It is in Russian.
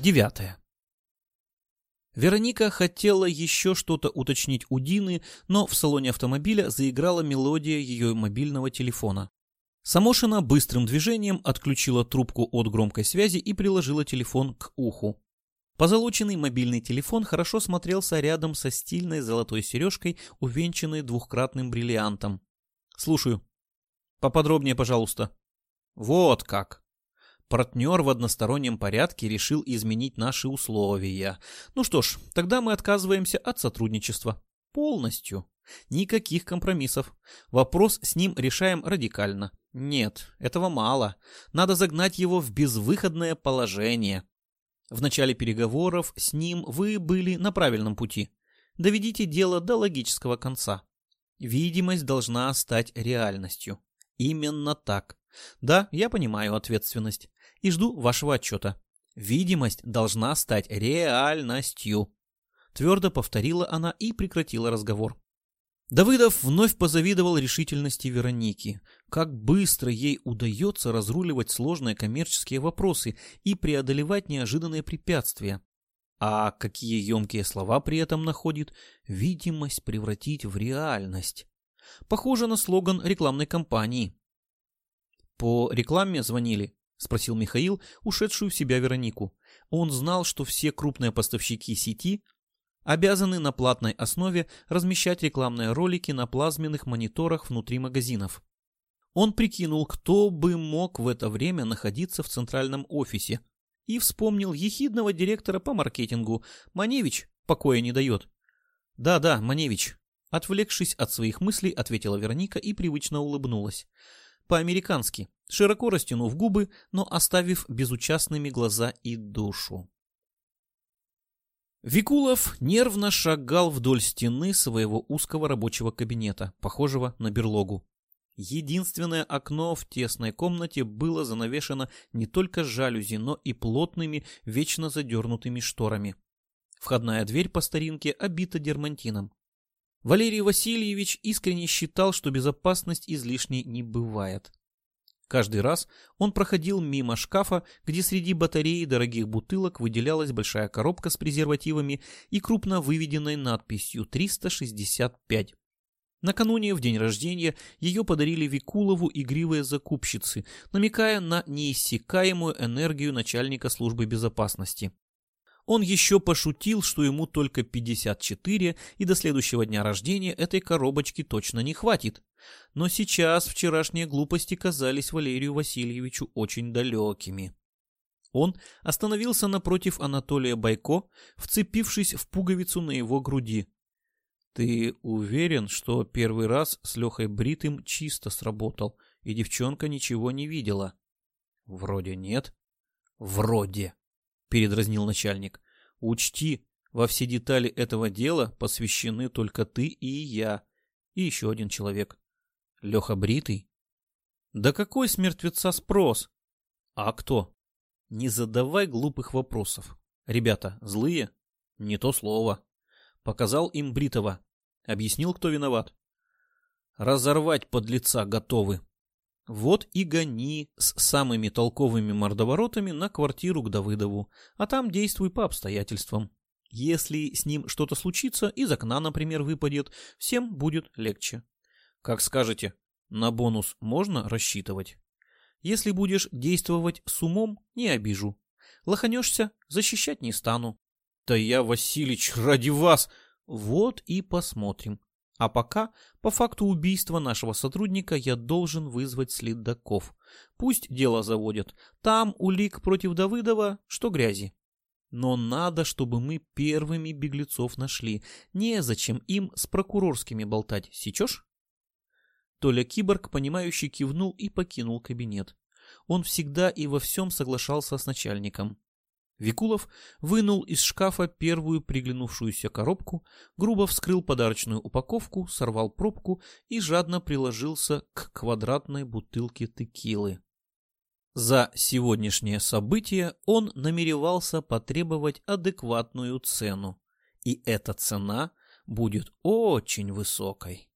9 Вероника хотела еще что-то уточнить у Дины, но в салоне автомобиля заиграла мелодия ее мобильного телефона. Самошина быстрым движением отключила трубку от громкой связи и приложила телефон к уху. Позолоченный мобильный телефон хорошо смотрелся рядом со стильной золотой сережкой, увенчанной двухкратным бриллиантом. «Слушаю. Поподробнее, пожалуйста». «Вот как», Партнер в одностороннем порядке решил изменить наши условия. Ну что ж, тогда мы отказываемся от сотрудничества. Полностью. Никаких компромиссов. Вопрос с ним решаем радикально. Нет, этого мало. Надо загнать его в безвыходное положение. В начале переговоров с ним вы были на правильном пути. Доведите дело до логического конца. Видимость должна стать реальностью. Именно так. Да, я понимаю ответственность и жду вашего отчета. Видимость должна стать реальностью. Твердо повторила она и прекратила разговор. Давыдов вновь позавидовал решительности Вероники. Как быстро ей удается разруливать сложные коммерческие вопросы и преодолевать неожиданные препятствия. А какие емкие слова при этом находит «видимость превратить в реальность». Похоже на слоган рекламной кампании. По рекламе звонили. — спросил Михаил, ушедшую в себя Веронику. Он знал, что все крупные поставщики сети обязаны на платной основе размещать рекламные ролики на плазменных мониторах внутри магазинов. Он прикинул, кто бы мог в это время находиться в центральном офисе, и вспомнил ехидного директора по маркетингу. Маневич покоя не дает. «Да-да, Маневич», — отвлекшись от своих мыслей, ответила Вероника и привычно улыбнулась. «По-американски широко растянув губы, но оставив безучастными глаза и душу. Викулов нервно шагал вдоль стены своего узкого рабочего кабинета, похожего на берлогу. Единственное окно в тесной комнате было занавешено не только жалюзи, но и плотными, вечно задернутыми шторами. Входная дверь по старинке обита дермантином. Валерий Васильевич искренне считал, что безопасность излишней не бывает. Каждый раз он проходил мимо шкафа, где среди батареи дорогих бутылок выделялась большая коробка с презервативами и крупно выведенной надписью 365. Накануне, в день рождения, ее подарили Викулову игривые закупщицы, намекая на неиссякаемую энергию начальника службы безопасности. Он еще пошутил, что ему только 54, и до следующего дня рождения этой коробочки точно не хватит. Но сейчас вчерашние глупости казались Валерию Васильевичу очень далекими. Он остановился напротив Анатолия Байко, вцепившись в пуговицу на его груди. «Ты уверен, что первый раз с Лехой Бритым чисто сработал, и девчонка ничего не видела?» «Вроде нет». «Вроде», передразнил начальник. Учти, во все детали этого дела посвящены только ты и я, и еще один человек. Леха Бритый? Да какой с мертвеца спрос? А кто? Не задавай глупых вопросов. Ребята, злые? Не то слово. Показал им Бритова. Объяснил, кто виноват. Разорвать под лица готовы. Вот и гони с самыми толковыми мордоворотами на квартиру к Давыдову, а там действуй по обстоятельствам. Если с ним что-то случится, из окна, например, выпадет, всем будет легче. Как скажете, на бонус можно рассчитывать? Если будешь действовать с умом, не обижу. Лоханешься, защищать не стану. Да я, Василич, ради вас! Вот и посмотрим. А пока, по факту убийства нашего сотрудника, я должен вызвать следаков. Пусть дело заводят. Там улик против Давыдова, что грязи. Но надо, чтобы мы первыми беглецов нашли. Незачем им с прокурорскими болтать. Сечешь? Толя Киборг, понимающий, кивнул и покинул кабинет. Он всегда и во всем соглашался с начальником. Викулов вынул из шкафа первую приглянувшуюся коробку, грубо вскрыл подарочную упаковку, сорвал пробку и жадно приложился к квадратной бутылке текилы. За сегодняшнее событие он намеревался потребовать адекватную цену, и эта цена будет очень высокой.